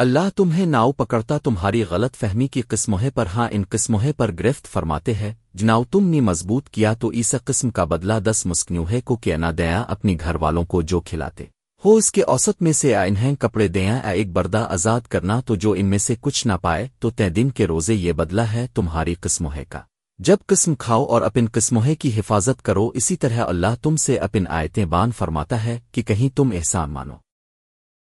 اللہ تمہیں ناؤ پکڑتا تمہاری غلط فہمی کی قسموہے پر ہاں ان قسموہے پر گرفت فرماتے ہے جناؤ تم نے مضبوط کیا تو اس قسم کا بدلہ دس مسکنوہے کو کیا نہ دیا اپنی گھر والوں کو جو کھلاتے۔ ہو اس کے اوسط میں سے انہیں کپڑے دیا ایک بردہ آزاد کرنا تو جو ان میں سے کچھ نہ پائے، تو تے دن کے روزے یہ بدلہ ہے تمہاری قسموہے کا۔ جب قسم کھاؤ اور اپن قسموہے کی حفاظت کرو، اسی طرح اللہ تم سے اپن آیتیں بان فرماتا ہے کہ کہیں تم احسان مانو۔